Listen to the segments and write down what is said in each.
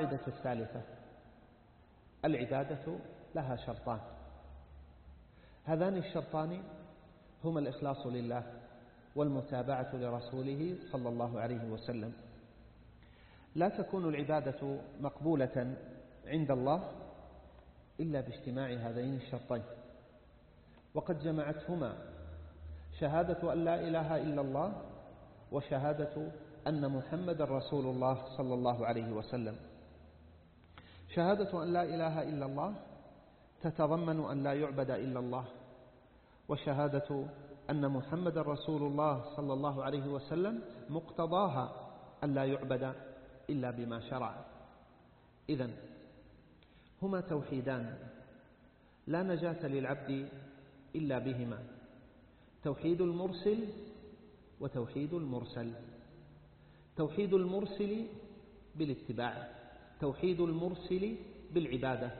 القاعدة الثالثة. العبادة لها شرطان. هذان الشرطان هما الإخلاص لله والمتابعة لرسوله صلى الله عليه وسلم. لا تكون العبادة مقبولة عند الله إلا باجتماع هذين الشرطين. وقد جمعتهما شهادة أن لا إله إلا الله وشهادة أن محمد رسول الله صلى الله عليه وسلم. شهادة أن لا إله إلا الله تتضمن أن لا يعبد إلا الله وشهادة أن محمد رسول الله صلى الله عليه وسلم مقتضاها أن لا يعبد إلا بما شرع. إذا هما توحيدان لا نجاة للعبد إلا بهما توحيد المرسل وتوحيد المرسل. توحيد المرسل بالاتباع. توحيد المرسل بالعبادة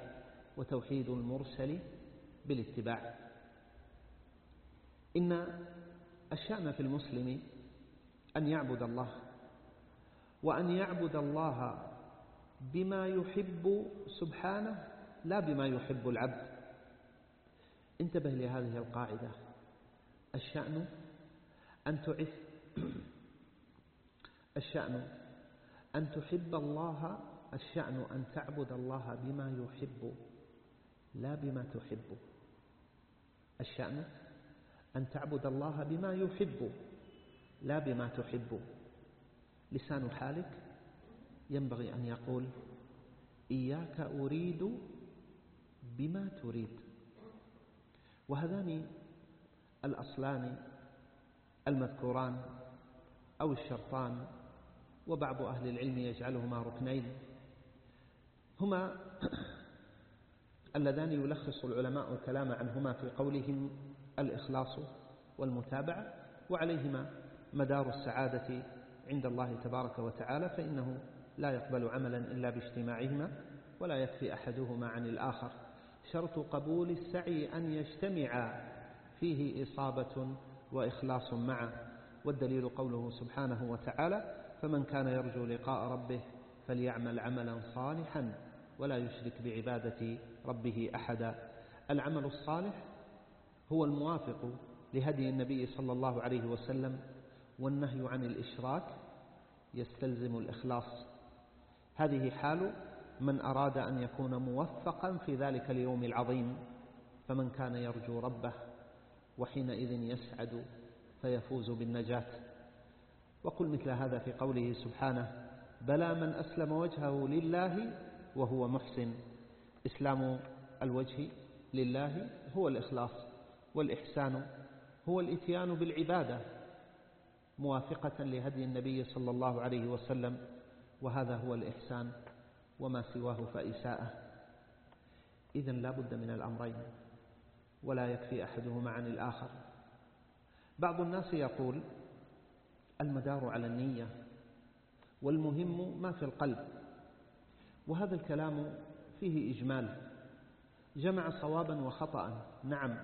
وتوحيد المرسل بالاتباع. إن الشأن في المسلم أن يعبد الله وأن يعبد الله بما يحب سبحانه لا بما يحب العبد. انتبه لهذه القاعدة. الشأن أن تعف الشأن أن تحب الله الشأن أن تعبد الله بما يحب لا بما تحب. الشأن أن تعبد الله بما يحب لا بما تحب. لسان حالك ينبغي أن يقول إياك أريد بما تريد. وهذان الأصلان المذكوران أو الشرطان وبعض أهل العلم يجعلهما ركنين. هما اللذان يلخص العلماء الكلام عنهما في قولهم الإخلاص والمتابعة وعليهما مدار السعادة عند الله تبارك وتعالى فإنه لا يقبل عملا إلا باجتماعهما ولا يكفي أحدهما عن الآخر. شرط قبول السعي أن يجتمع فيه إصابة وإخلاص معه والدليل قوله سبحانه وتعالى فمن كان يرجو لقاء ربه فليعمل عملا صالحا. ولا يشرك بعبادة ربه أحدا. العمل الصالح هو الموافق لهدي النبي صلى الله عليه وسلم والنهي عن الإشراك يستلزم الإخلاص. هذه حال من أراد أن يكون موفقا في ذلك اليوم العظيم فمن كان يرجو ربه وحينئذ يسعد فيفوز بالنجاة. وقل مثل هذا في قوله سبحانه بلى من أسلم وجهه لله وهو محسن. إسلام الوجه لله هو الإخلاص والإحسان هو الإتيان بالعبادة موافقة لهدي النبي صلى الله عليه وسلم وهذا هو الإحسان وما سواه فإساءة. إذن لا بد من الأمرين ولا يكفي أحدهما عن الآخر. بعض الناس يقول المدار على النية والمهم ما في القلب. وهذا الكلام فيه إجمال. جمع صوابا وخطأ نعم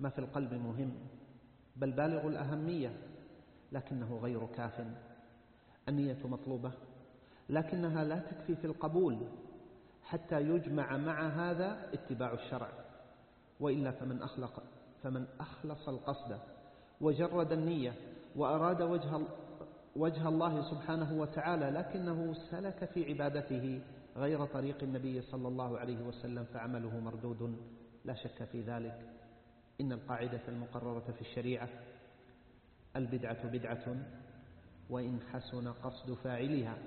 ما في القلب مهم بل بالغ الأهمية لكنه غير كاف. النية مطلوبة لكنها لا تكفي في القبول حتى يجمع مع هذا اتباع الشرع. وإلا فمن أخلق فمن أخلص القصد وجرد النية وأراد وجه وجه الله سبحانه وتعالى لكنه سلك في عبادته غير طريق النبي صلى الله عليه وسلم فعمله مردود لا شك في ذلك. إن القاعدة المقررة في الشريعة البدعة بدعة وإن حسن قصد فاعلها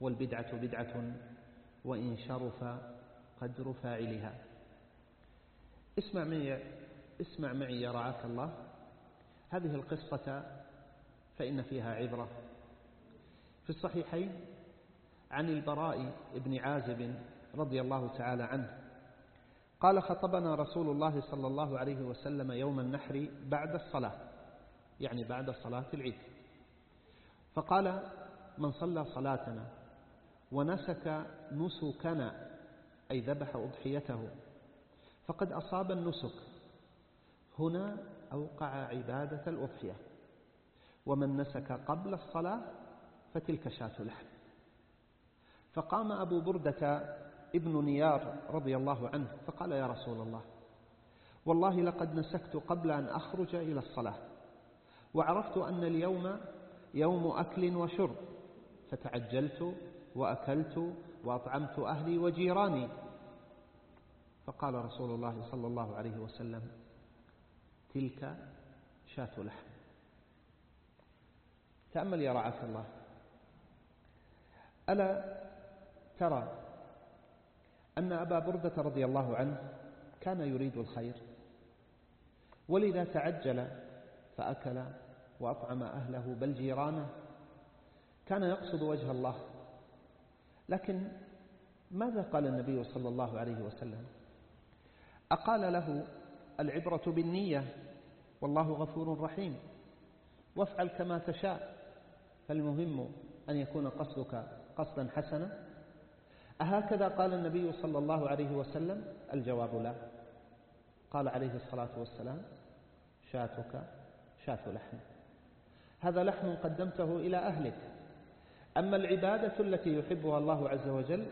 والبدعة بدعة وإن شرف قدر فاعلها. اسمع معي اسمع معي يا رعاك الله. هذه القصة فإن فيها عبرة. في الصحيحين عن البراء بن عازب رضي الله تعالى عنه قال خطبنا رسول الله صلى الله عليه وسلم يوم النحر بعد الصلاة يعني بعد صلاة العيد. فقال من صلى صلاتنا ونسك نسكنا أي ذبح أضحيته فقد أصاب النسك. هنا أوقع عبادة الأضحية. ومن نسك قبل الصلاة فتلك شاة لحم. فقام أبو بردة ابن نيار رضي الله عنه فقال يا رسول الله والله لقد نسكت قبل أن أخرج إلى الصلاة وعرفت أن اليوم يوم أكل وشرب فتعجلت وأكلت وأطعمت أهلي وجيراني. فقال رسول الله صلى الله عليه وسلم تلك شاة لحم. تأمل يا رعاك الله. ألا ترى أن أبا بردة رضي الله عنه كان يريد الخير ولذا تعجل فأكل وأطعم أهله بل جيرانه كان يقصد وجه الله. لكن ماذا قال النبي صلى الله عليه وسلم؟ أقال له العبرة بالنية والله غفور رحيم وافعل كما تشاء. فالمهم أن يكون قصدك قصدا حسنا؟ أهكذا قال النبي صلى الله عليه وسلم؟ الجواب لا. قال عليه الصلاة والسلام شاتك شات لحم. هذا لحم قدمته إلى أهلك. أما العبادة التي يحبها الله عز وجل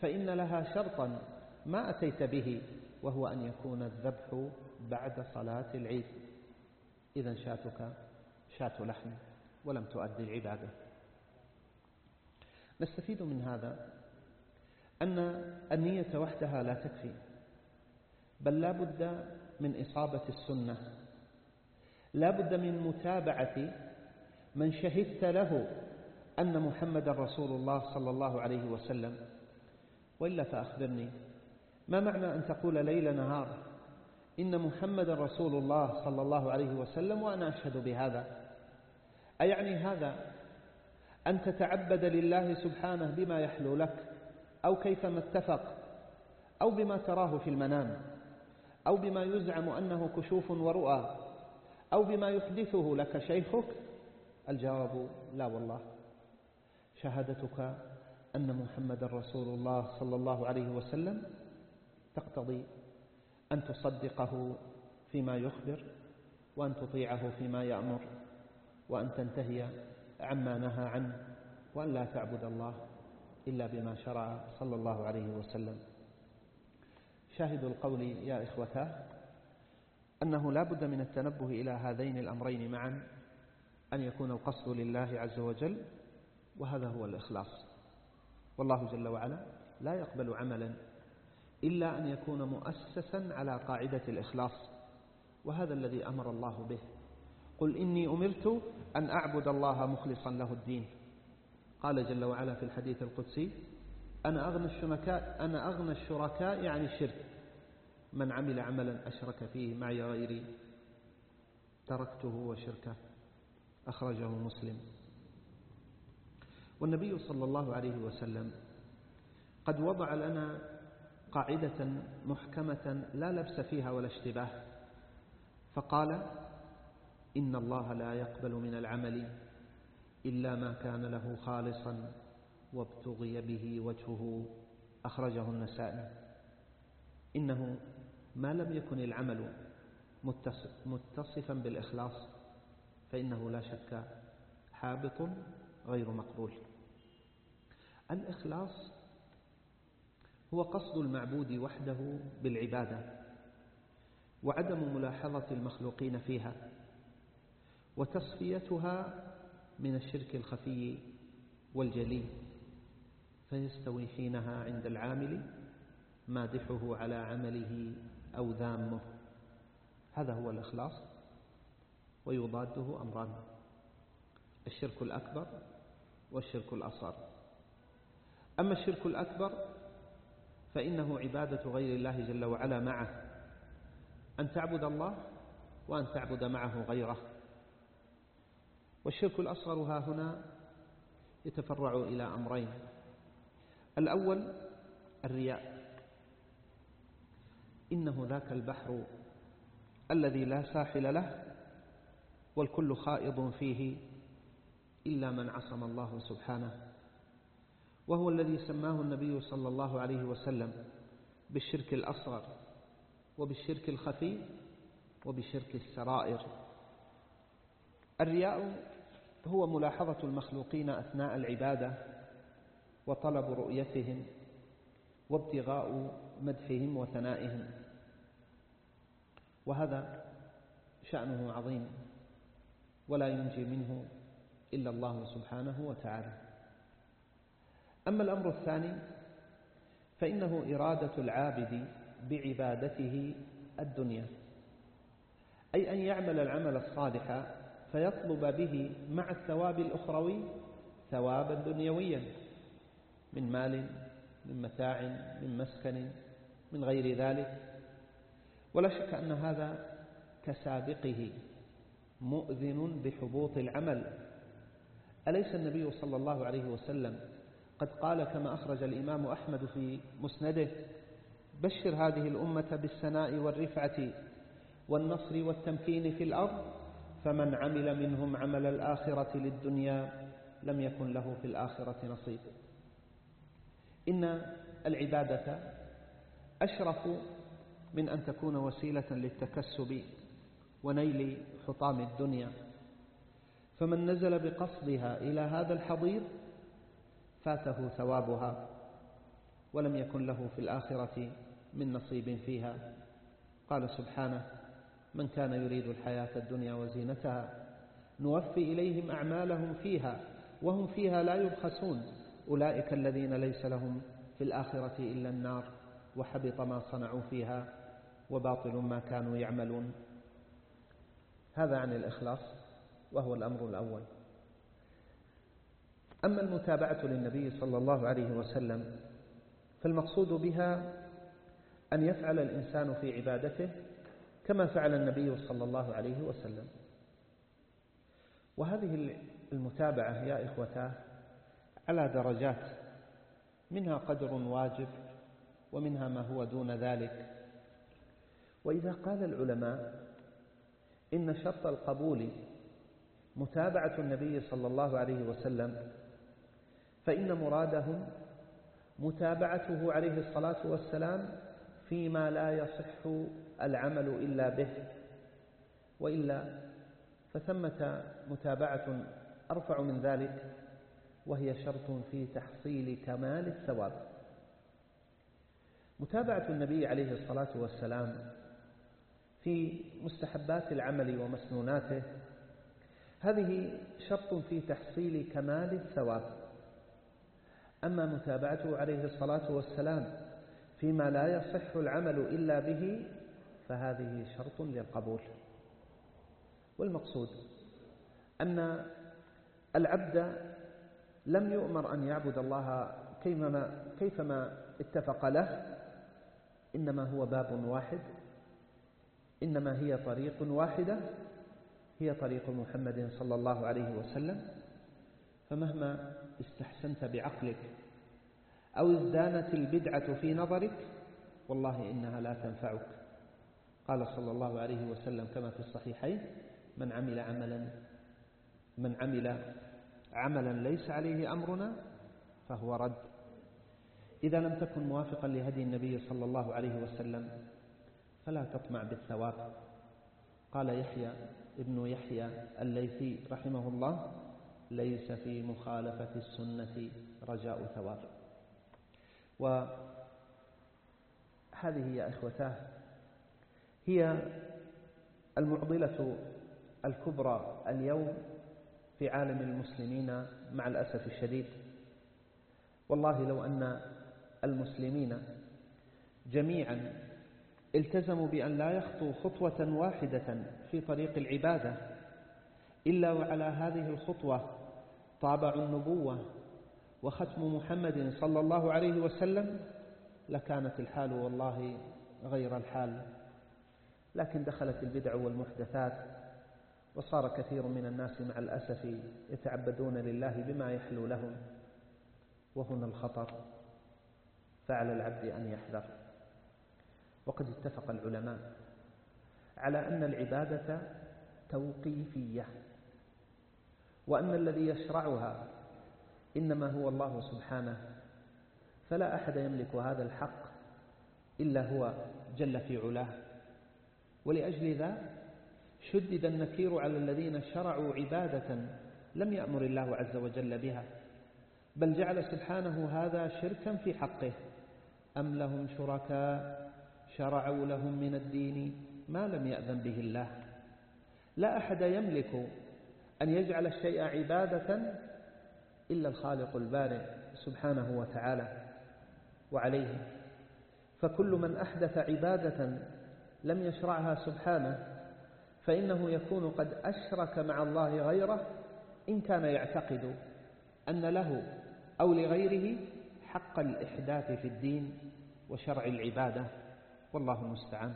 فإن لها شرطا ما أتيت به وهو أن يكون الذبح بعد صلاة العيد. إذا شاتك شات لحم. ولم تؤدي العبادة. نستفيد من هذا أن النية وحدها لا تكفي بل لا بد من إصابة السنة لا بد من متابعة من شهدت له أن محمد رسول الله صلى الله عليه وسلم. وإلا فأخبرني ما معنى أن تقول ليل نهار إن محمد رسول الله صلى الله عليه وسلم وأنا أشهد بهذا؟ أيعني هذا أن تتعبد لله سبحانه بما يحلو لك أو كيفما اتفق أو بما تراه في المنام أو بما يزعم أنه كشوف ورؤى أو بما يحدثه لك شيخك؟ الجواب لا والله. شهادتك أن محمد رسول الله صلى الله عليه وسلم تقتضي أن تصدقه فيما يخبر وأن تطيعه فيما يأمر. وأن تنتهي عما نهى عنه وأن لا تعبد الله إلا بما شرع صلى الله عليه وسلم. شاهد القول يا إخوتاه أنه لا بد من التنبه إلى هذين الأمرين معا أن يكون القصد لله عز وجل وهذا هو الإخلاص. والله جل وعلا لا يقبل عملا إلا أن يكون مؤسسا على قاعدة الإخلاص وهذا الذي أمر الله به. قل إني أمرت أن أعبد الله مخلصا له الدين. قال جل وعلا في الحديث القدسي أنا أغنى الشركاء أنا أغنى الشركاء عن الشرك. من عمل عملا أشرك فيه معي غيري. تركته وشركه. أخرجه مسلم. والنبي صلى الله عليه وسلم قد وضع لنا قاعدة محكمة لا لبس فيها ولا اشتباه. فقال إن الله لا يقبل من العمل إلا ما كان له خالصا وابتغي به وجهه. أخرجه النسائي. إنه ما لم يكن العمل متصفا بالإخلاص فإنه لا شك حابط غير مقبول. الإخلاص هو قصد المعبود وحده بالعبادة وعدم ملاحظة المخلوقين فيها. وتصفيتها من الشرك الخفي والجلي فيستوي حينها عند العامل مادحه على عمله أو ذامه. هذا هو الإخلاص ويضاده أمران الشرك الأكبر والشرك الأصغر. أما الشرك الأكبر فإنه عبادة غير الله جل وعلا معه أن تعبد الله وأن تعبد معه غيره. والشرك الأصغر ها هنا يتفرع إلى أمرين. الأول الرياء. إنه ذاك البحر الذي لا ساحل له والكل خائض فيه إلا من عصم الله سبحانه. وهو الذي سماه النبي صلى الله عليه وسلم بالشرك الأصغر وبالشرك الخفي وبشرك السرائر. الرياء هو ملاحظة المخلوقين أثناء العبادة وطلب رؤيتهم وابتغاء مدحهم وثنائهم. وهذا شأنه عظيم ولا ينجي منه إلا الله سبحانه وتعالى. أما الأمر الثاني فإنه إرادة العابد بعبادته الدنيا أي أن يعمل العمل الصالح فيطلب به مع الثواب الأخروي ثوابا دنيويا من مال من متاع من مسكن من غير ذلك. ولا شك أن هذا كسابقه مؤذن بحبوط العمل. أليس النبي صلى الله عليه وسلم قد قال كما أخرج الإمام أحمد في مسنده بشر هذه الأمة بالسناء والرفعة والنصر والتمكين في الأرض فمن عمل منهم عمل الآخرة للدنيا لم يكن له في الآخرة نصيب. إن العبادة أشرف من أن تكون وسيلة للتكسب ونيل حطام الدنيا. فمن نزل بقصدها إلى هذا الحضير فاته ثوابها ولم يكن له في الآخرة من نصيب فيها. قال سبحانه من كان يريد الحياة الدنيا وزينتها. نوفي إليهم أعمالهم فيها وهم فيها لا يبخسون. أولئك الذين ليس لهم في الآخرة إلا النار وحبط ما صنعوا فيها وباطل ما كانوا يعملون. هذا عن الإخلاص وهو الأمر الأول. أما المتابعة للنبي صلى الله عليه وسلم فالمقصود بها أن يفعل الإنسان في عبادته كما فعل النبي صلى الله عليه وسلم. وهذه المتابعة يا إخوتاه على درجات منها قدر واجب ومنها ما هو دون ذلك. وإذا قال العلماء إن شرط القبول متابعة النبي صلى الله عليه وسلم فإن مرادهم متابعته عليه الصلاة والسلام فيما لا يصح العمل إلا به. وإلا فثمة متابعة أرفع من ذلك وهي شرط في تحصيل كمال الثواب. متابعة النبي عليه الصلاة والسلام في مستحبات العمل ومسنوناته هذه شرط في تحصيل كمال الثواب. أما متابعته عليه الصلاة والسلام فيما لا يصح العمل إلا به فهذه شرط للقبول. والمقصود أن العبد لم يؤمر أن يعبد الله كيفما, كيفما اتفق له إنما هو باب واحد إنما هي طريق واحدة هي طريق محمد صلى الله عليه وسلم. فمهما استحسنت بعقلك أو ازدانت البدعة في نظرك والله إنها لا تنفعك. قال صلى الله عليه وسلم كما في الصحيحين من عمل عملا من عمل عملا ليس عليه أمرنا فهو رد. إذا لم تكن موافقا لهدي النبي صلى الله عليه وسلم فلا تطمع بالثواب. قال يحيى ابن يحيى الليثي رحمه الله ليس في مخالفة السنة رجاء ثواب. وهذه يا إخوتاه هي المعضلة الكبرى اليوم في عالم المسلمين مع الأسف الشديد. والله لو أن المسلمين جميعا التزموا بأن لا يخطوا خطوة واحدة في طريق العبادة إلا وعلى هذه الخطوة طابع النبوة وختم محمد صلى الله عليه وسلم لكانت الحال والله غير الحال. لكن دخلت البدع والمحدثات وصار كثير من الناس مع الأسف يتعبدون لله بما يحلو لهم وهنا الخطر. فعلى العبد أن يحذر. وقد اتفق العلماء على أن العبادة توقيفية وأن الذي يشرعها إنما هو الله سبحانه فلا أحد يملك هذا الحق إلا هو جل في علاه. ولأجل ذا شدد النكير على الذين شرعوا عبادة لم يأمر الله عز وجل بها بل جعل سبحانه هذا شركا في حقه. أم لهم شركاء؟ شرعوا لهم من الدين ما لم يأذن به الله. لا أحد يملك أن يجعل الشيء عبادة إلا الخالق البارئ سبحانه وتعالى وعليه. فكل من أحدث عبادة لم يشرعها سبحانه فإنه يكون قد أشرك مع الله غيره إن كان يعتقد أن له أو لغيره حق الإحداث في الدين وشرع العبادة. والله المستعان.